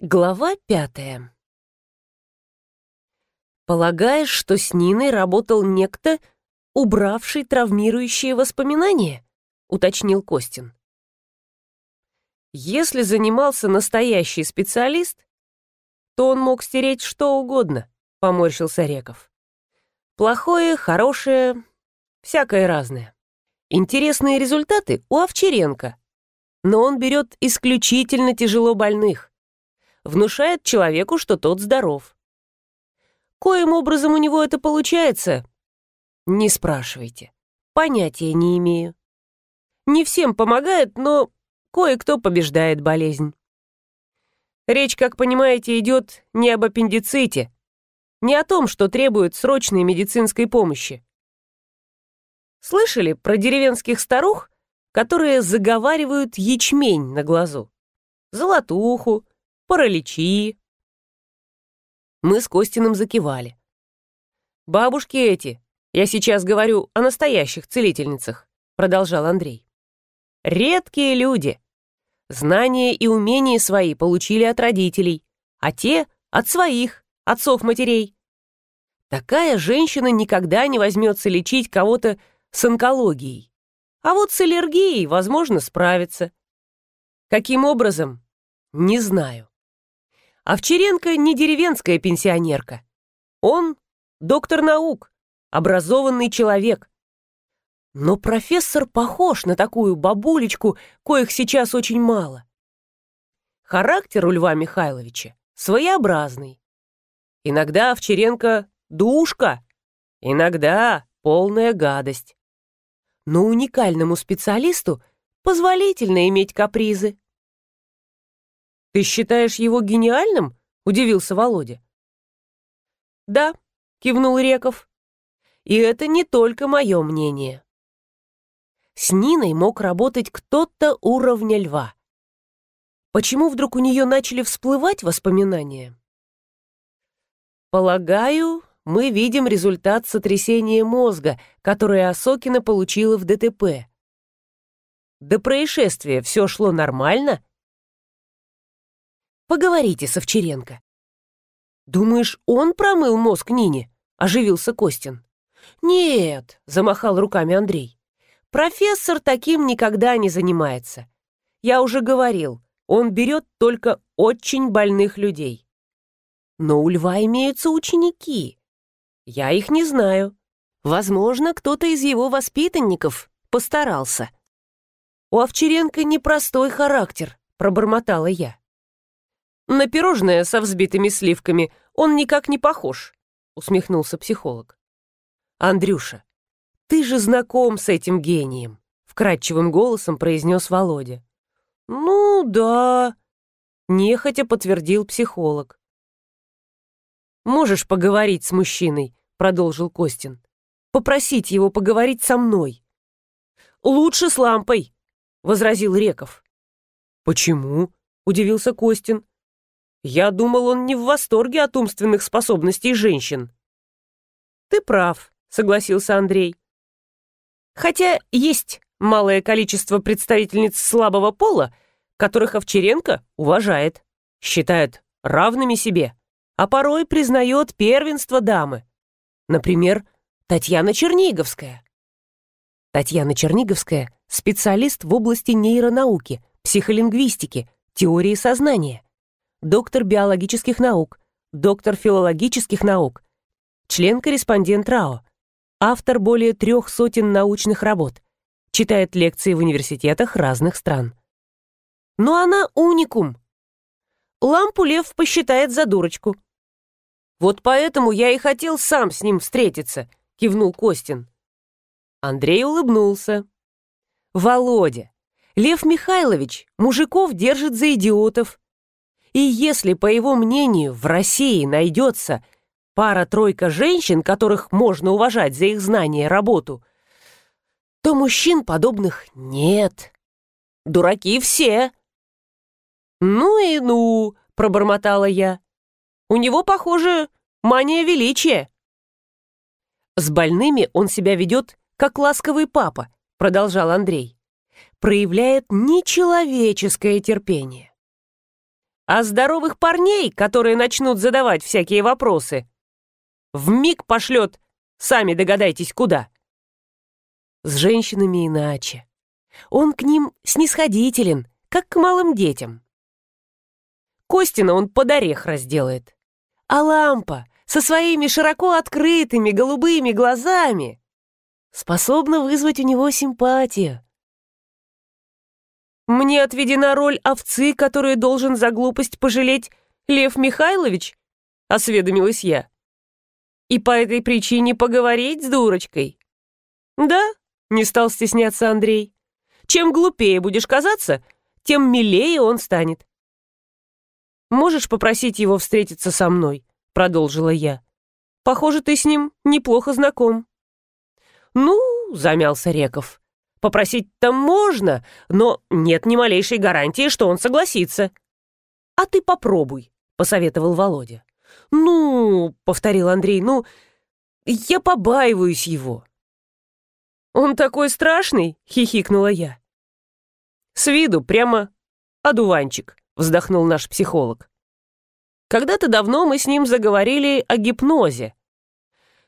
Глава пятая. «Полагаешь, что с Ниной работал некто, убравший травмирующие воспоминания?» — уточнил Костин. «Если занимался настоящий специалист, то он мог стереть что угодно», — поморщился Реков. «Плохое, хорошее, всякое разное. Интересные результаты у Овчаренко, но он берет исключительно тяжело больных внушает человеку, что тот здоров. Коим образом у него это получается? Не спрашивайте. Понятия не имею. Не всем помогает, но кое-кто побеждает болезнь. Речь, как понимаете, идет не об аппендиците, не о том, что требует срочной медицинской помощи. Слышали про деревенских старух, которые заговаривают ячмень на глазу? Золотуху, параличи. Мы с Костиным закивали. «Бабушки эти, я сейчас говорю о настоящих целительницах», продолжал Андрей. «Редкие люди. Знания и умения свои получили от родителей, а те — от своих, отцов-матерей. Такая женщина никогда не возьмется лечить кого-то с онкологией. А вот с аллергией, возможно, справится. Каким образом? Не знаю. Овчаренко не деревенская пенсионерка. Он доктор наук, образованный человек. Но профессор похож на такую бабулечку, коих сейчас очень мало. Характер у Льва Михайловича своеобразный. Иногда Овчаренко — душка, иногда полная гадость. Но уникальному специалисту позволительно иметь капризы. «Ты считаешь его гениальным?» — удивился Володя. «Да», — кивнул Реков. «И это не только мое мнение. С Ниной мог работать кто-то уровня льва. Почему вдруг у нее начали всплывать воспоминания? Полагаю, мы видим результат сотрясения мозга, которое Осокина получила в ДТП. До происшествия все шло нормально, Поговорите с Овчаренко». «Думаешь, он промыл мозг Нине?» — оживился Костин. «Нет», — замахал руками Андрей. «Профессор таким никогда не занимается. Я уже говорил, он берет только очень больных людей. Но у льва имеются ученики. Я их не знаю. Возможно, кто-то из его воспитанников постарался». «У Овчаренко непростой характер», — пробормотала я. «На пирожное со взбитыми сливками он никак не похож», — усмехнулся психолог. «Андрюша, ты же знаком с этим гением», — вкрадчивым голосом произнес Володя. «Ну, да», — нехотя подтвердил психолог. «Можешь поговорить с мужчиной», — продолжил Костин. «Попросить его поговорить со мной». «Лучше с лампой», — возразил Реков. «Почему?» — удивился Костин. Я думал, он не в восторге от умственных способностей женщин. Ты прав, согласился Андрей. Хотя есть малое количество представительниц слабого пола, которых Овчаренко уважает, считает равными себе, а порой признает первенство дамы. Например, Татьяна Черниговская. Татьяна Черниговская – специалист в области нейронауки, психолингвистики, теории сознания доктор биологических наук, доктор филологических наук, член-корреспондент РАО, автор более трех сотен научных работ, читает лекции в университетах разных стран. Но она уникум. Лампу Лев посчитает за дурочку. «Вот поэтому я и хотел сам с ним встретиться», — кивнул Костин. Андрей улыбнулся. «Володя, Лев Михайлович мужиков держит за идиотов. И если, по его мнению, в России найдется пара-тройка женщин, которых можно уважать за их знания и работу, то мужчин подобных нет. Дураки все. «Ну и ну», — пробормотала я. «У него, похоже, мания величия». «С больными он себя ведет, как ласковый папа», — продолжал Андрей. «Проявляет нечеловеческое терпение. А здоровых парней, которые начнут задавать всякие вопросы, в миг пошлет, сами догадайтесь, куда. С женщинами иначе. Он к ним снисходителен, как к малым детям. Костина он под орех разделает. А лампа со своими широко открытыми голубыми глазами способна вызвать у него симпатию. Мне отведена роль овцы, которую должен за глупость пожалеть Лев Михайлович, осведомилась я. И по этой причине поговорить с дурочкой. Да, не стал стесняться Андрей. Чем глупее будешь казаться, тем милее он станет. «Можешь попросить его встретиться со мной?» — продолжила я. «Похоже, ты с ним неплохо знаком». «Ну, — замялся Реков, — попросить-то можно, но нет ни малейшей гарантии, что он согласится». «А ты попробуй», — посоветовал Володя. «Ну, — повторил Андрей, — ну, я побаиваюсь его». «Он такой страшный?» — хихикнула я. «С виду прямо одуванчик», — вздохнул наш психолог. Когда-то давно мы с ним заговорили о гипнозе.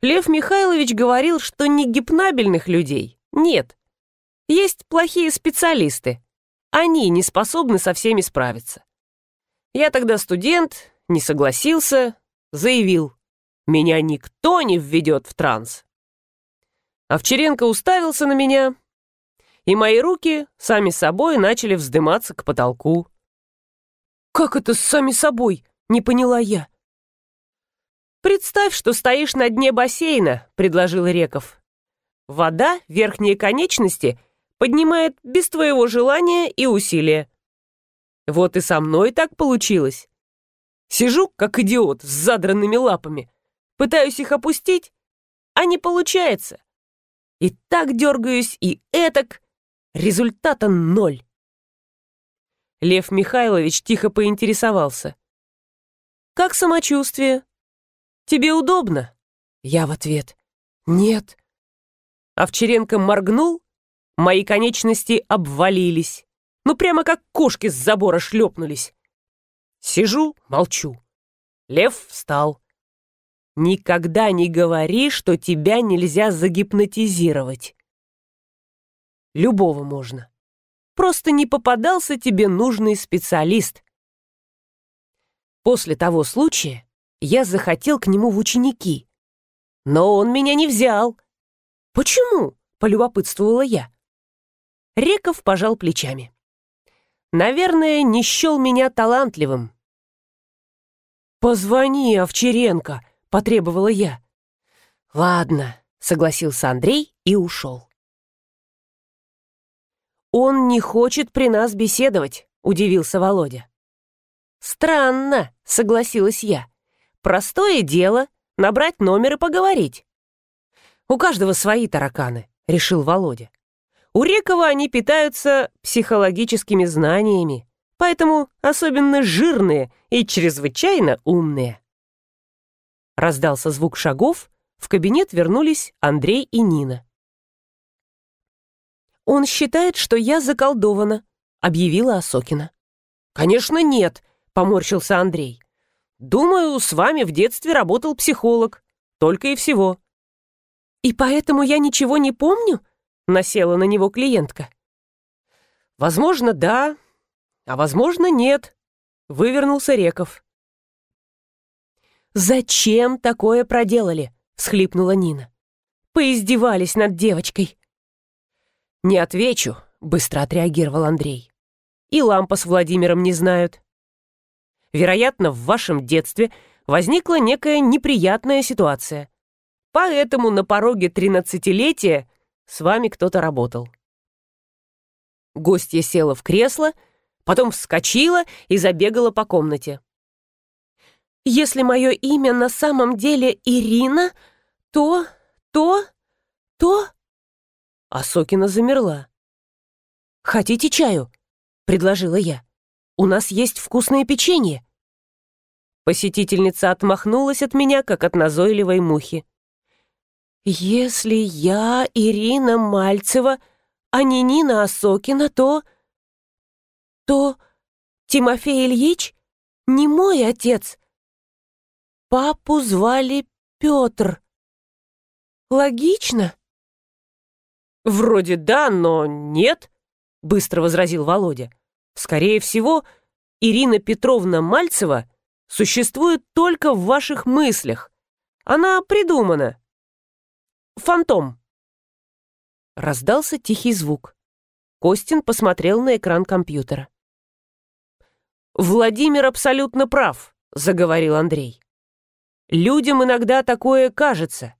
Лев Михайлович говорил, что не гипнабельных людей нет. Есть плохие специалисты. Они не способны со всеми справиться. Я тогда студент, не согласился, заявил, меня никто не введет в транс. Овчаренко уставился на меня, и мои руки сами собой начали вздыматься к потолку. «Как это сами собой?» — не поняла я. «Представь, что стоишь на дне бассейна», — предложил Реков. «Вода, верхние конечности, поднимает без твоего желания и усилия. Вот и со мной так получилось. Сижу, как идиот, с задранными лапами. Пытаюсь их опустить, а не получается. И так дергаюсь, и этак. Результата ноль. Лев Михайлович тихо поинтересовался. «Как самочувствие? Тебе удобно?» Я в ответ. «Нет». Овчаренко моргнул, мои конечности обвалились. Ну, прямо как кошки с забора шлепнулись. Сижу, молчу. Лев встал. Никогда не говори, что тебя нельзя загипнотизировать. Любого можно. Просто не попадался тебе нужный специалист. После того случая я захотел к нему в ученики. Но он меня не взял. Почему? Полюбопытствовала я. Реков пожал плечами. Наверное, не счел меня талантливым. «Позвони, Овчаренко!» — потребовала я. «Ладно», — согласился Андрей и ушел. «Он не хочет при нас беседовать», — удивился Володя. «Странно», — согласилась я. «Простое дело — набрать номер и поговорить». «У каждого свои тараканы», — решил Володя. У Рекова они питаются психологическими знаниями, поэтому особенно жирные и чрезвычайно умные. Раздался звук шагов, в кабинет вернулись Андрей и Нина. «Он считает, что я заколдована», — объявила Осокина. «Конечно, нет», — поморщился Андрей. «Думаю, с вами в детстве работал психолог. Только и всего». «И поэтому я ничего не помню?» Насела на него клиентка. «Возможно, да, а возможно, нет», — вывернулся Реков. «Зачем такое проделали?» — всхлипнула Нина. «Поиздевались над девочкой». «Не отвечу», — быстро отреагировал Андрей. «И лампа с Владимиром не знают. Вероятно, в вашем детстве возникла некая неприятная ситуация. Поэтому на пороге тринадцатилетия с вами кто-то работал». Гостья села в кресло, потом вскочила и забегала по комнате. «Если мое имя на самом деле Ирина, то, то, то...» Асокина замерла. «Хотите чаю?» — предложила я. «У нас есть вкусное печенье». Посетительница отмахнулась от меня, как от назойливой мухи. «Если я Ирина Мальцева, а не Нина Осокина, то...» «То Тимофей Ильич?» не мой отец. Папу звали Петр. Логично? Вроде да, но нет, быстро возразил Володя. Скорее всего, Ирина Петровна Мальцева существует только в ваших мыслях. Она придумана. Фантом. Раздался тихий звук. Костин посмотрел на экран компьютера. «Владимир абсолютно прав», — заговорил Андрей. «Людям иногда такое кажется.